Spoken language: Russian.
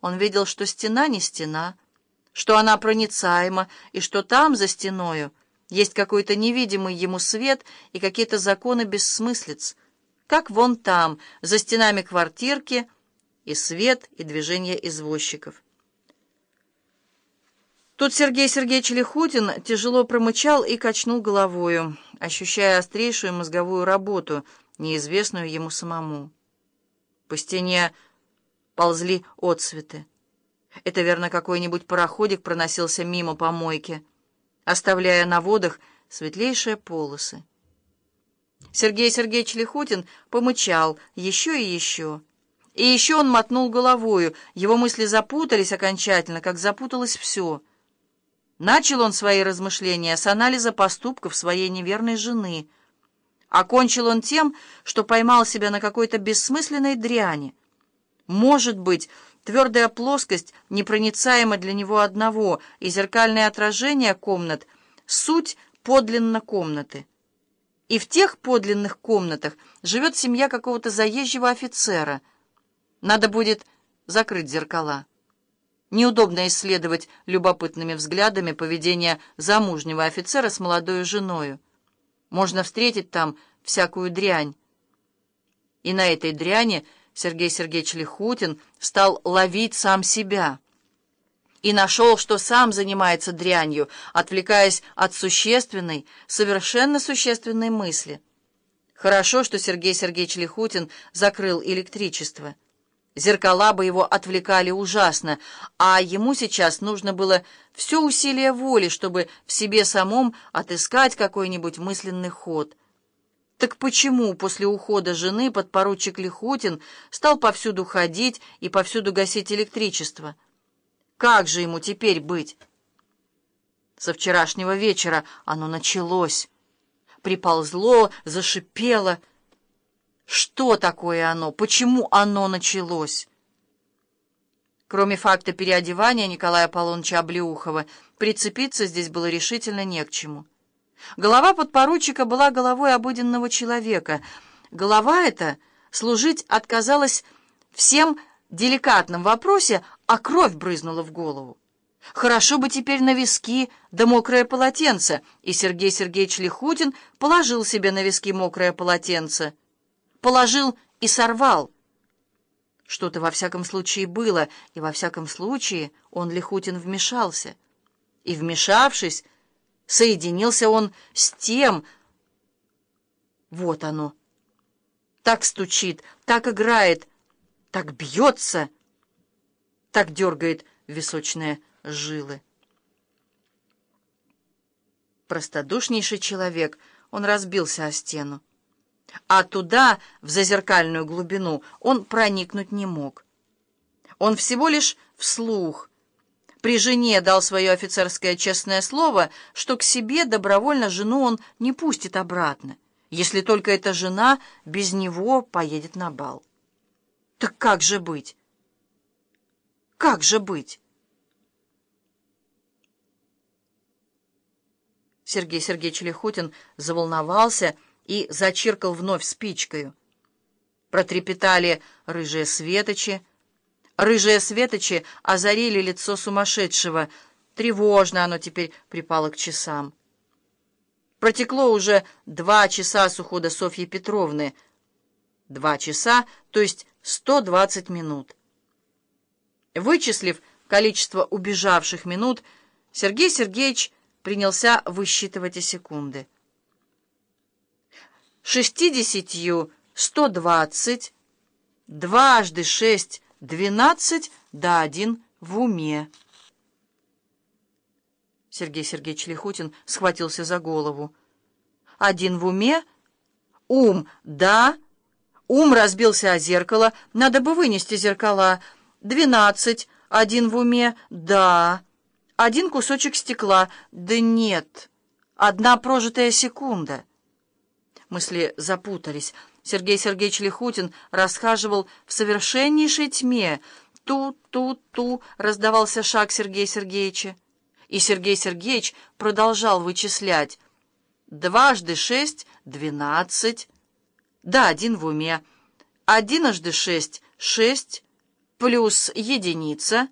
Он видел, что стена не стена, что она проницаема, и что там, за стеною, есть какой-то невидимый ему свет и какие-то законы бессмыслиц, как вон там, за стенами квартирки, и свет, и движение извозчиков. Тут Сергей Сергеевич Лихутин тяжело промычал и качнул головою, ощущая острейшую мозговую работу, неизвестную ему самому. По стене ползли отсветы. Это, верно, какой-нибудь пароходик проносился мимо помойки, оставляя на водах светлейшие полосы. Сергей Сергеевич Лихутин помычал еще и еще. И еще он мотнул головою, его мысли запутались окончательно, как запуталось все. Начал он свои размышления с анализа поступков своей неверной жены. Окончил он тем, что поймал себя на какой-то бессмысленной дряни. Может быть, твердая плоскость непроницаема для него одного, и зеркальное отражение комнат — суть подлинно комнаты. И в тех подлинных комнатах живет семья какого-то заезжего офицера. Надо будет закрыть зеркала. Неудобно исследовать любопытными взглядами поведение замужнего офицера с молодой женою. Можно встретить там всякую дрянь. И на этой дряни Сергей Сергеевич Лихутин стал ловить сам себя. И нашел, что сам занимается дрянью, отвлекаясь от существенной, совершенно существенной мысли. Хорошо, что Сергей Сергеевич Лихутин закрыл электричество. Зеркала бы его отвлекали ужасно, а ему сейчас нужно было все усилие воли, чтобы в себе самом отыскать какой-нибудь мысленный ход — так почему после ухода жены подпоручик Лихутин стал повсюду ходить и повсюду гасить электричество? Как же ему теперь быть? Со вчерашнего вечера оно началось. Приползло, зашипело. Что такое оно? Почему оно началось? Кроме факта переодевания Николая Аполлоныча Облеухова, прицепиться здесь было решительно не к чему. Голова подпоручика была головой обыденного человека. Голова эта служить отказалась всем деликатном вопросе, а кровь брызнула в голову. Хорошо бы теперь на виски да мокрое полотенце, и Сергей Сергеевич Лихутин положил себе на виски мокрое полотенце. Положил и сорвал. Что-то во всяком случае было, и во всяком случае он, Лихутин, вмешался. И, вмешавшись, Соединился он с тем... Вот оно. Так стучит, так играет, так бьется, так дергает височные жилы. Простодушнейший человек, он разбился о стену. А туда, в зазеркальную глубину, он проникнуть не мог. Он всего лишь вслух при жене дал свое офицерское честное слово, что к себе добровольно жену он не пустит обратно, если только эта жена без него поедет на бал. Так как же быть? Как же быть? Сергей Сергеевич Лихутин заволновался и зачиркал вновь спичкою. Протрепетали рыжие светочи, Рыжие светочи озарили лицо сумасшедшего. Тревожно оно теперь припало к часам. Протекло уже два часа с ухода Софьи Петровны. Два часа, то есть сто двадцать минут. Вычислив количество убежавших минут, Сергей Сергеевич принялся высчитывать и секунды. Шестидесятью сто двадцать, дважды шесть Двенадцать да один в уме. Сергей Сергеевич Лихутин схватился за голову. Один в уме? Ум, да. Ум разбился о зеркало. Надо бы вынести зеркала. Двенадцать. Один в уме? Да. Один кусочек стекла? Да нет. Одна прожитая секунда. Мысли запутались. Сергей Сергеевич Лихутин расхаживал в совершеннейшей тьме. Ту-ту-ту раздавался шаг Сергея Сергеевича. И Сергей Сергеевич продолжал вычислять. Дважды шесть — двенадцать. Да, один в уме. Одиножды шесть — шесть. плюс единица